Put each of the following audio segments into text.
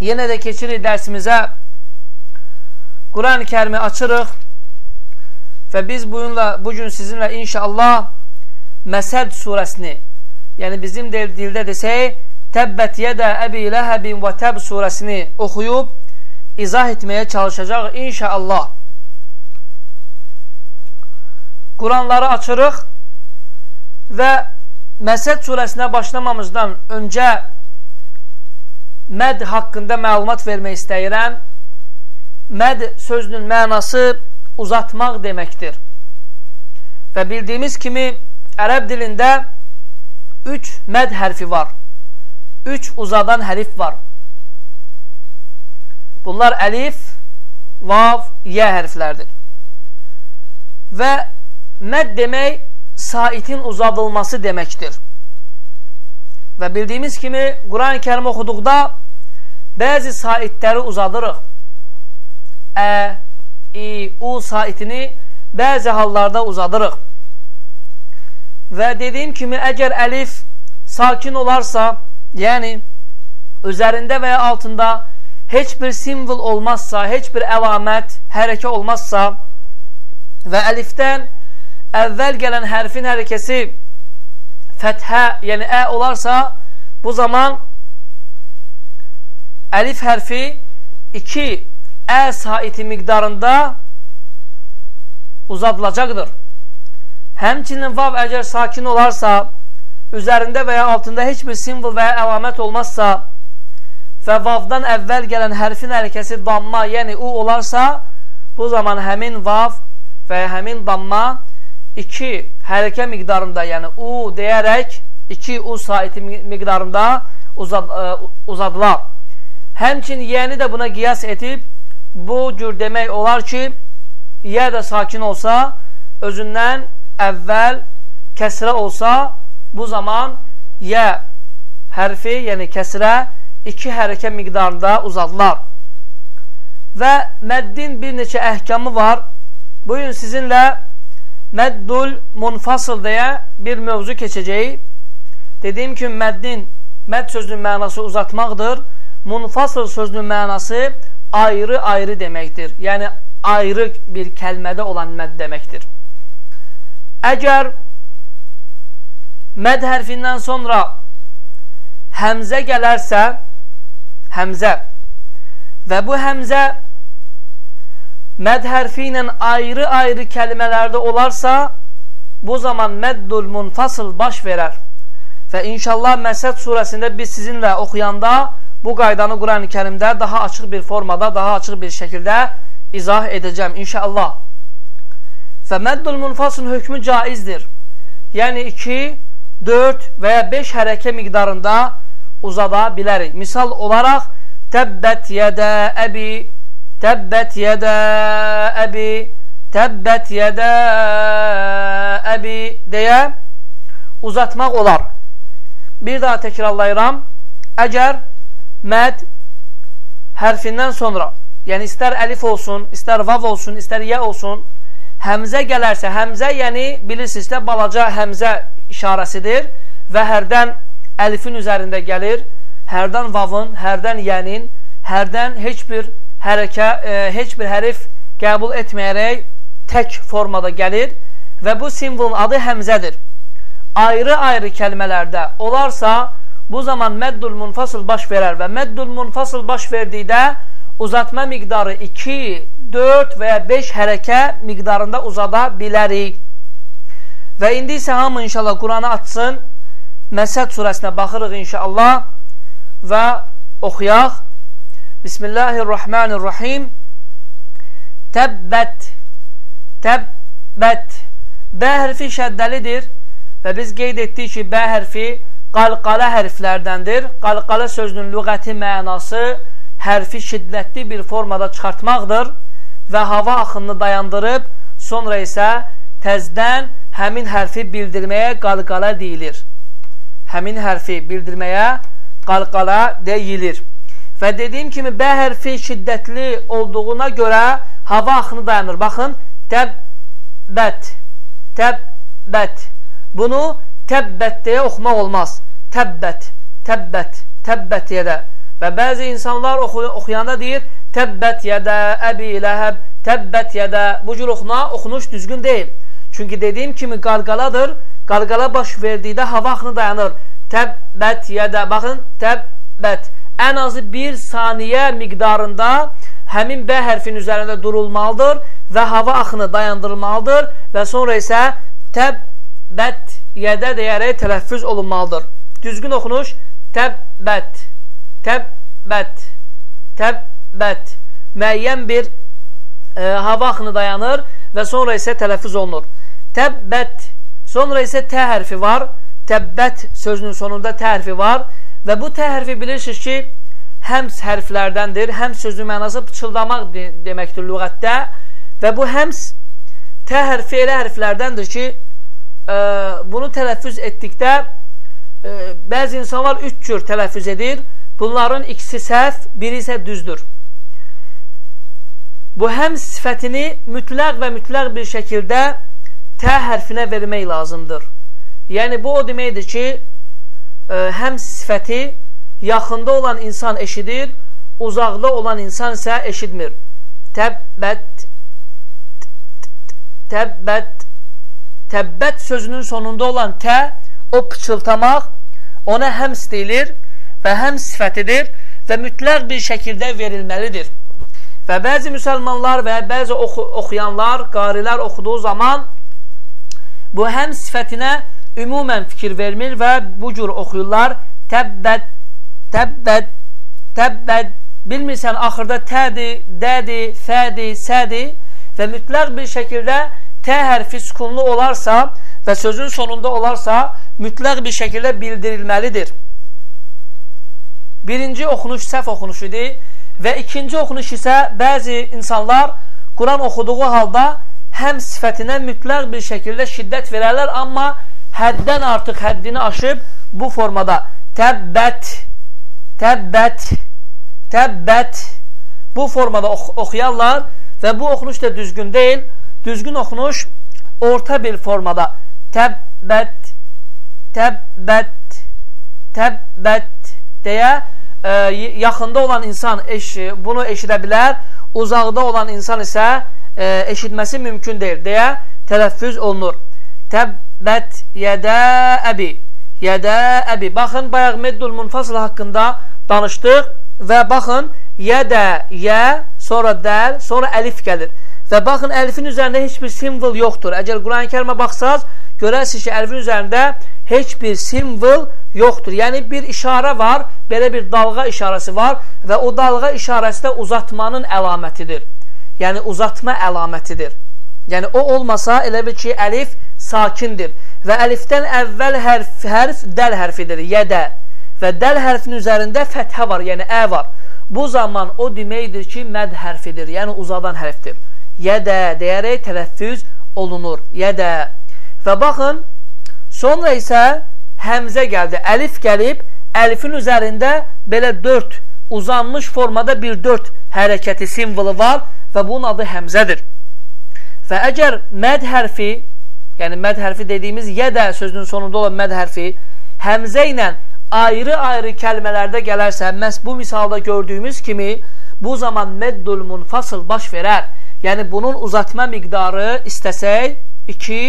yenə də keçirik dərsimizə. Quran-ı kərimi açırıq və biz bugünlə, bugün sizinlə inşallah Məsəd surəsini, yəni bizim dildə desək, Təbbət yedə əbi ləhəbin və təb surəsini oxuyub izah etməyə çalışacaq inşallah. Quranları açırıq və Məsəd surəsinə başlamamızdan öncə məd haqqında məlumat vermək istəyirəm. Məd sözünün mənası uzatmaq deməkdir. Və bildiyimiz kimi ərəb dilində üç məd hərfi var. Üç uzadan hərif var. Bunlar əlif, vav, yə hərflərdir. Və məd demək saitin uzadılması deməkdir. Və bildiyimiz kimi Quran-ı kərim oxuduqda bəzi saitləri uzadırıq. Ə, i, u saitini bəzi hallarda uzadırıq. Və dediyim kimi, əgər əlif sakin olarsa, yəni üzərində və ya altında heç bir simvol olmazsa, heç bir əlamət, hərəkə olmazsa və əlifdən əvvəl gələn hərfin hərəkəsi fəthə, yəni ə olarsa, bu zaman əlif hərfi 2 ə saiti miqdarında uzadılacaqdır. Həmçinin vav əgər sakin olarsa, üzərində və ya altında heç bir simvol və ya əlamət olmazsa və vavdan əvvəl gələn hərfin hərəkəsi damma, yəni u olarsa, bu zaman həmin vav və ya həmin damma 2 hərəkə miqdarında, yəni u deyərək 2 u saiti miqdarında uzad, ə, e, uzadılar. Həmçin yəni də buna qiyas edib bu cür demək olar ki, yə də sakin olsa, özündən əvvəl kəsrə olsa, bu zaman yə hərfi, yəni kəsrə iki hərəkə miqdarında uzadılar. Və məddin bir neçə əhkamı var. Bugün sizinlə məddul munfasıl deyə bir mövzu keçəcəyik. Dediyim kimi məddin, mədd sözünün mənası uzatmaqdır. Munfasıl sözünün mənası ayrı-ayrı deməkdir. Yəni, ayrı bir kəlmədə olan mədd deməkdir. Əgər məd hərfindən sonra həmzə gələrsə, həmzə və bu həmzə məd hərfi ilə ayrı-ayrı kəlmələrdə olarsa, bu zaman məddul munfasıl baş verər. Və inşallah Məsəd surəsində biz sizinlə oxuyanda bu qaydanı Quran-ı kərimdə daha açıq bir formada, daha açıq bir şəkildə izah edəcəm inşallah. Və məddul munfasıl hökmü caizdir. Yəni 2, 4 və ya 5 hərəkə miqdarında uzada bilərik. Misal olaraq Təbbət yədə əbi Təbbət yədə əbi Təbbət yədə əbi deyə uzatmaq olar. Bir daha təkrarlayıram. Əgər məd hərfindən sonra, yəni istər əlif olsun, istər vav olsun, istər yə olsun, həmzə gələrsə, həmzə yəni bilirsinizdə balaca həmzə işarəsidir və hərdən əlifin üzərində gəlir, hərdən vavın, hərdən yənin, hərdən heç bir hərəkə, e, heç bir hərif qəbul etməyərək tək formada gəlir və bu simvolun adı həmzədir. Ayrı-ayrı kəlmələrdə olarsa, bu zaman məddul munfasıl baş verər və məddul munfasıl baş verdikdə uzatma miqdarı 2, 4 və ya 5 hərəkə miqdarında uzada bilərik. Və indi isə hamı inşallah Quranı açsın, Məsəd surəsinə baxırıq inşallah və oxuyaq. Bismillahirrahmanirrahim. Təbbət, təbbət. B hərfi şəddəlidir və biz qeyd etdik ki, B hərfi qalqala hərflərdəndir. Qalqala sözünün lüğəti mənası hərfi şiddətli bir formada çıxartmaqdır və hava axınını dayandırıb, sonra isə təzdən həmin hərfi bildirməyə qalqala deyilir həmin hərfi bildirməyə qalqala deyilir. Və dediyim kimi, bə hərfi şiddətli olduğuna görə hava axını dayanır. Baxın, təbbət, təbbət. Bunu təbbət deyə oxumaq olmaz. Təbbət, təbbət, təbbət deyə də Və bəzi insanlar oxu oxuyanda deyir, təbbət yədə, əbi ləhəb, təbbət yədə. Bu cür oxuna, oxunuş düzgün deyil. Çünki dediyim kimi qarqaladır. Qarqala baş verdikdə hava axını dayanır. Təbbət yədə. Baxın, təbbət. Ən azı bir saniyə miqdarında həmin B hərfin üzərində durulmalıdır və hava axını dayandırılmalıdır və sonra isə təbbət yədə deyərək tələffüz olunmalıdır. Düzgün oxunuş təbbət, təbbət, təbbət. Müəyyən bir e, hava axını dayanır və sonra isə tələffüz olunur. Təbbət, sonra isə tə hərfi var. Təbbət sözünün sonunda tə hərfi var və bu tə hərfi bilirsiniz ki, həms hərflərdəndir. Həms sözün mənası pıçıldamaq de deməkdir lüğətdə və bu həms tə hərfi elə hərflərdəndir ki, e, bunu tələffüz etdikdə e, bəzi insanlar üç cür tələffüz edir. Bunların ikisi səhv, biri isə düzdür. Bu həm sifətini mütləq və mütləq bir şəkildə tə hərfinə vermək lazımdır. Yəni, bu o deməkdir ki, e, həm sifəti yaxında olan insan eşidir, uzaqda olan insan isə eşitmir. Təbbət, təbbət, təbbət sözünün sonunda olan tə, o pıçıltamaq, ona həms deyilir və həm sifətidir və mütləq bir şəkildə verilməlidir. Və bəzi müsəlmanlar və bəzi oxu oxuyanlar, qarilər oxuduğu zaman bu həm sifətinə ümumən fikir vermir və bu cür oxuyurlar. Təbbət, təbbət, təbbət. Bilmirsən, axırda tədir, dədir, fədir, sədir və mütləq bir şəkildə tə hərfi sükunlu olarsa və sözün sonunda olarsa, mütləq bir şəkildə bildirilməlidir. Birinci oxunuş səhv oxunuş idi Və ikinci oxunuş isə bəzi insanlar Quran oxuduğu halda həm sifətinə mütləq bir şəkildə şiddət verərlər, amma həddən artıq həddini aşıb bu formada təbbət, təbbət, təbbət bu formada ox oxuyarlar və bu oxunuş da düzgün deyil. Düzgün oxunuş orta bir formada təbbət, təbbət, təbbət deyə e, yaxında olan insan eş, bunu eşidə bilər, uzaqda olan insan isə e, eşitməsi mümkün deyil deyə tələffüz olunur. Təbbət yədə əbi yədə əbi. Baxın, bayaq meddul munfasıl haqqında danışdıq və baxın, yədə, yə, sonra dəl, sonra əlif gəlir. Və baxın, əlifin üzərində heç bir simvol yoxdur. Əgər Quran-ı kərimə baxsaz, görərsiniz ki, əlifin üzərində heç bir simvol yoxdur. Yəni bir işarə var, belə bir dalğa işarəsi var və o dalğa işarəsi də uzatmanın əlamətidir. Yəni uzatma əlamətidir. Yəni o olmasa elə bil ki, əlif sakindir və əlifdən əvvəl hərf, hərf dəl hərfidir, yədə və dəl hərfin üzərində fəthə var, yəni ə var. Bu zaman o deməkdir ki, məd hərfidir, yəni uzadan hərfdir. Yədə deyərək tələffüz olunur, yədə. Və baxın, sonra isə həmzə gəldi. Əlif gəlib, əlifin üzərində belə dörd uzanmış formada bir dörd hərəkəti simvolu var və bunun adı həmzədir. Və əgər məd hərfi, yəni məd hərfi dediyimiz yədə sözünün sonunda olan məd hərfi həmzə ilə ayrı-ayrı kəlmələrdə gələrsə, məhz bu misalda gördüyümüz kimi bu zaman məddul munfasıl baş verər. Yəni bunun uzatma miqdarı istəsək 2,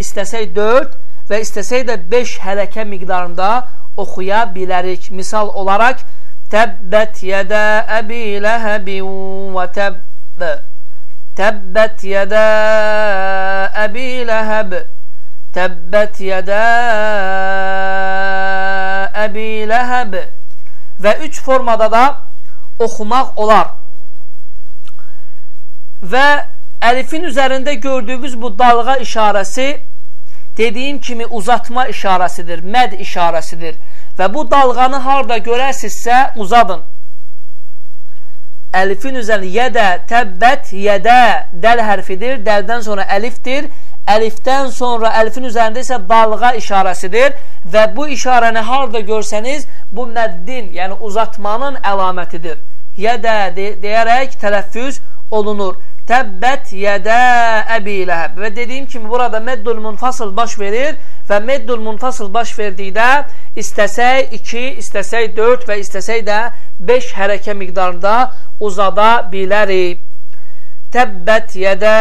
istəsək 4 və istəsək də 5 hərəkə miqdarında oxuya bilərik. Misal olaraq Təbbət yədə əbi ləhəbin və təbb Təbbət yədə əbi ləhəb Təbbət yədə əbi ləhəb Və üç formada da oxumaq olar. Və əlifin üzərində gördüyümüz bu dalğa işarəsi dediyim kimi uzatma işarəsidir, məd işarəsidir. Və bu dalğanı harda görərsinizsə uzadın. Əlifin üzərində yədə, təbbət, yədə dəl hərfidir, dəldən sonra əlifdir. Əlifdən sonra əlifin üzərində isə dalğa işarəsidir və bu işarəni harda görsəniz, bu məddin, yəni uzatmanın əlamətidir. Yədə de deyərək tələffüz olunur. Təbbət yədə əbi ləhəb. Və dediyim kimi, burada meddul munfasıl baş verir və meddul munfasıl baş verdikdə istəsək 2, istəsək 4 və istəsək də 5 hərəkə miqdarında uzada bilərik. Təbbət yədə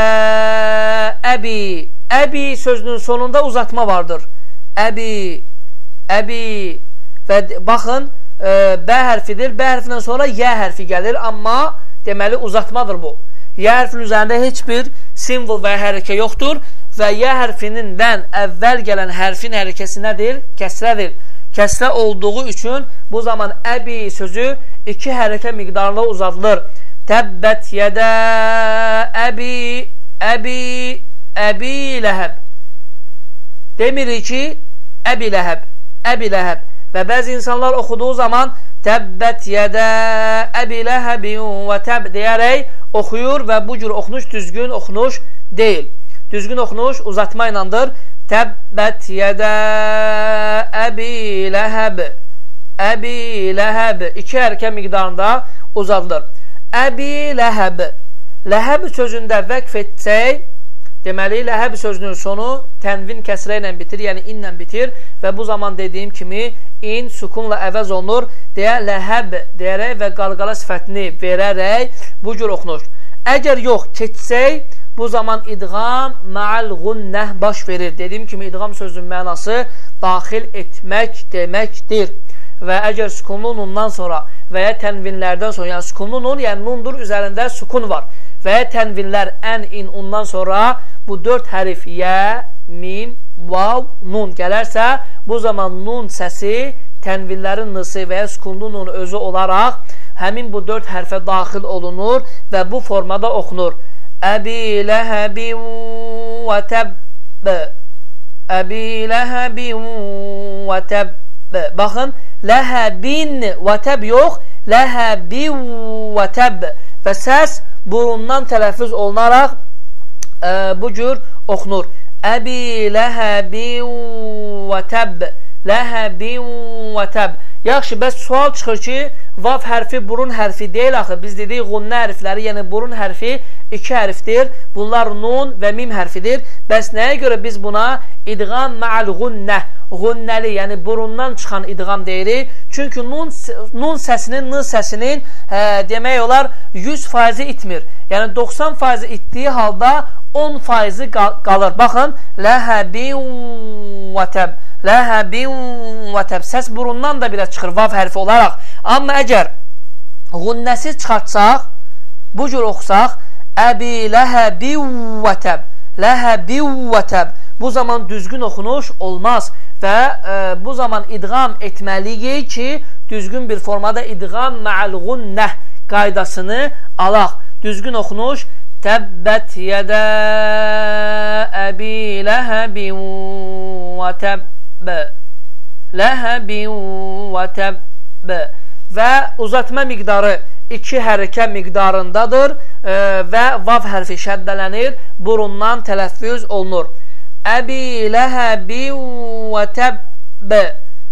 əbi. Əbi sözünün sonunda uzatma vardır. Əbi, əbi və baxın, e, bə hərfidir. Bə hərfindən sonra yə hərfi gəlir, amma deməli uzatmadır bu. Yə hərfinin üzərində heç bir simvol və hərəkə yoxdur və yə hərfinin dən əvvəl gələn hərfin hərəkəsi nədir? Kəsrədir. Kəsrə olduğu üçün bu zaman əbi sözü iki hərəkə miqdarında uzadılır. Təbbət yədə əbi, əbi, əbi ləhəb. Demirik ki, əbi ləhəb, əbi ləhəb. Və bəzi insanlar oxuduğu zaman təbbət yədə əbi ləhəbin və təb deyərək oxuyur və bu cür oxunuş düzgün oxunuş deyil. Düzgün oxunuş uzatma iləndir. Təbbət yədə əbi ləhəb, əbi ləhəb. İki hərəkə miqdarında uzadılır. Əbi ləhəb. Ləhəb sözündə vəqf etsək, deməli, ləhəb sözünün sonu tənvin kəsrə ilə bitir, yəni inlə bitir və bu zaman dediyim kimi in sukunla əvəz olunur deyə ləhəb deyərək və qalqala sifətini verərək bu cür oxunur. Əgər yox, keçsək, bu zaman idğam məal gunnəh baş verir. Dediyim kimi idğam sözünün mənası daxil etmək deməkdir. Və əgər sukunlu nundan sonra və ya tənvinlərdən sonra, yəni sukunlu nun, yəni nundur, üzərində sukun var və tənvinlər ən, in, undan sonra bu dörd hərif yə, mim, vav, nun gələrsə, bu zaman nun səsi tənvinlərin nısı və ya sukunlu nun özü olaraq həmin bu dörd hərfə daxil olunur və bu formada oxunur. Əbi ləhəbin və təbb Əbi ləhəbin və təbb Baxın, ləhəbin və təb yox, ləhəbin və təb və səs burundan tələffüz olunaraq ə, e, bu cür oxunur. Əbi ləhəbin və təb ləhəbin və təb Yaxşı, bəs sual çıxır ki, vav hərfi burun hərfi deyil axı. Biz dedik, qunnə hərfləri, yəni burun hərfi iki hərfdir. Bunlar nun və mim hərfidir. Bəs nəyə görə biz buna idğam ma'al qunnə, qunnəli, yəni burundan çıxan idğam deyirik? Çünki nun, nun səsinin, n səsinin hə, demək olar 100% itmir. Yəni 90% itdiyi halda 10% qalır. Baxın, ləhəbin və təb ləhəbin və təb səs burundan da belə çıxır vav hərfi olaraq. Amma əgər qunnəsiz çıxartsaq, bu cür oxusaq, əbi ləhəbin və təb, ləhəbin və təb, bu zaman düzgün oxunuş olmaz və e, bu zaman idğam etməliyik ki, düzgün bir formada idğam mə'al qunnəh qaydasını alaq. Düzgün oxunuş Təbbət yədə əbi ləhəbin və təbb ləhəbin və təbb və uzatma miqdarı iki hərəkə miqdarındadır e, və vav hərfi şəddələnir, burundan tələffüz olunur. Əbi ləhəbin və təbb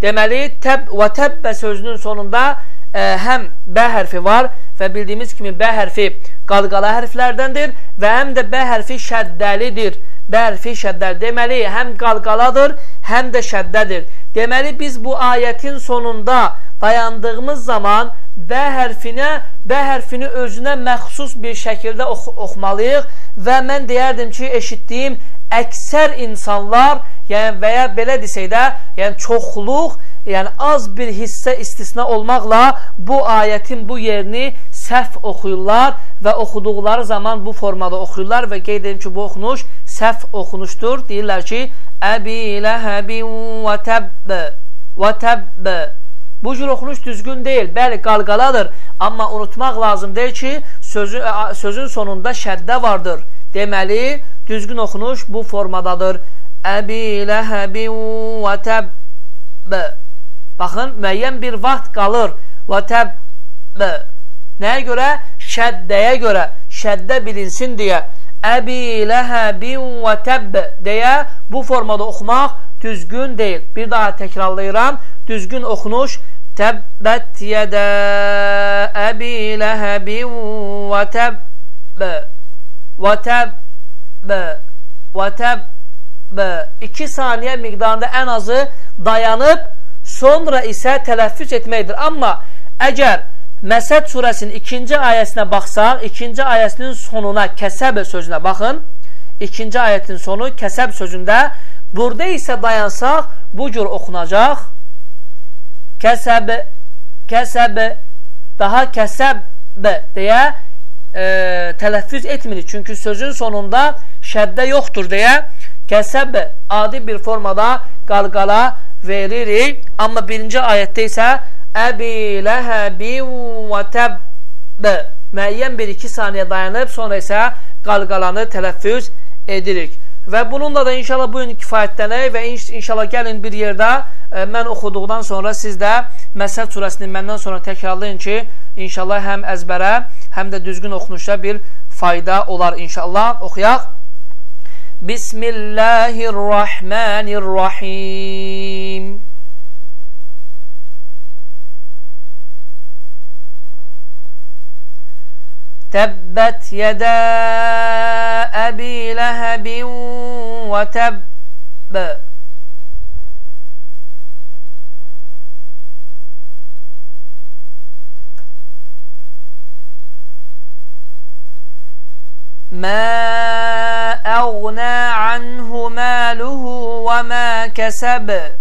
deməli, təb və təbbə sözünün sonunda ə, e, həm bə hərfi var və bildiyimiz kimi bə hərfi qalqala hərflərdəndir və həm də bə hərfi şəddəlidir bərfi şəddəl. Deməli, həm qalqaladır, həm də şəddədir. Deməli, biz bu ayətin sonunda dayandığımız zaman bə hərfinə, bə hərfini özünə məxsus bir şəkildə ox oxumalıyıq və mən deyərdim ki, eşitdiyim əksər insanlar, yəni və ya belə desək də, yəni çoxluq, yəni az bir hissə istisna olmaqla bu ayətin bu yerini səhv oxuyurlar və oxuduqları zaman bu formada oxuyurlar və qeyd edim ki, bu oxunuş səhv oxunuşdur. Deyirlər ki, Əbi ləhəbin və təbb və təbb Bu cür oxunuş düzgün deyil. Bəli, qalqaladır. Amma unutmaq lazım deyil ki, sözü, sözün sonunda şəddə vardır. Deməli, düzgün oxunuş bu formadadır. Əbi ləhəbin və təbb Baxın, müəyyən bir vaxt qalır. Və təbb Nəyə görə? Şəddəyə görə. Şəddə bilinsin deyə. Əbi ləhəbin və təbb deyə bu formada oxumaq düzgün deyil. Bir daha təkrarlayıram. Düzgün oxunuş Təbbət yədə əbi ləhəbin və təbb və təbb və təbb 2 saniyə miqdarında ən azı dayanıb sonra isə tələffüz etməkdir. Amma əgər Məsəd surəsinin ikinci ayəsinə baxsaq, ikinci ayəsinin sonuna kəsəb sözünə baxın. İkinci ayətin sonu kəsəb sözündə. Burada isə dayansaq, bu cür oxunacaq. Kəsəb, kəsəb, daha kəsəb deyə e, tələffüz etmirik. Çünki sözün sonunda şəddə yoxdur deyə kəsəb adi bir formada qalqala veririk. Amma birinci ayətdə isə Əbi ləhəbin və təbb müəyyən bir iki saniyə dayanıb, sonra isə qalqalanı tələffüz edirik. Və bununla da inşallah bu gün kifayətlənək və inşallah gəlin bir yerdə ə, mən oxuduqdan sonra siz də Məsəl surəsini məndən sonra təkrarlayın ki, inşallah həm əzbərə, həm də düzgün oxunuşda bir fayda olar inşallah. Oxuyaq. Bismillahirrahmanirrahim. تبت يدا أبي لهب وتب. ما أغنى عنه ماله وما كسب.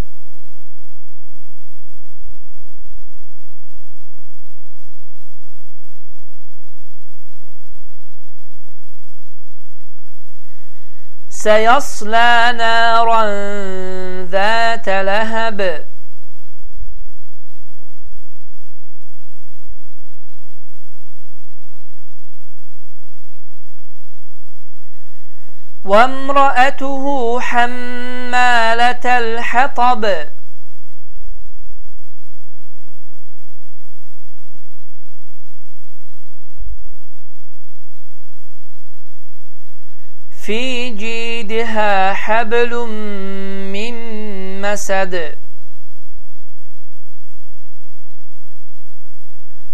سيصلى نارا ذات لهب. وامرأته حمالة الحطب. fi cidihə həblum min məsəd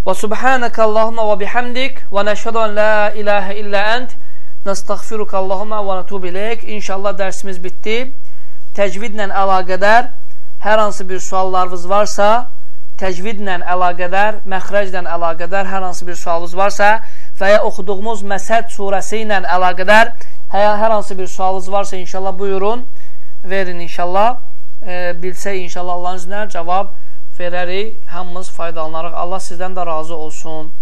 Və subhanəkə Allahumma və bihamdik və nəşhədu an la ilahə illə ənd nəstəğfiruka Allahumma və nətub iləyək İnşallah dərsimiz bitdi. Təcvidlə əlaqədər hər hansı bir suallarınız varsa, təcvidlə əlaqədər, məxrəclə əlaqədər hər hansı bir sualınız varsa və ya oxuduğumuz Məsəd surəsi ilə əlaqədər hər hansı bir sualınız varsa inşallah buyurun, verin inşallah. E, bilsə inşallah Allahın izinə cavab verərik, hamımız faydalanarıq. Allah sizdən də razı olsun.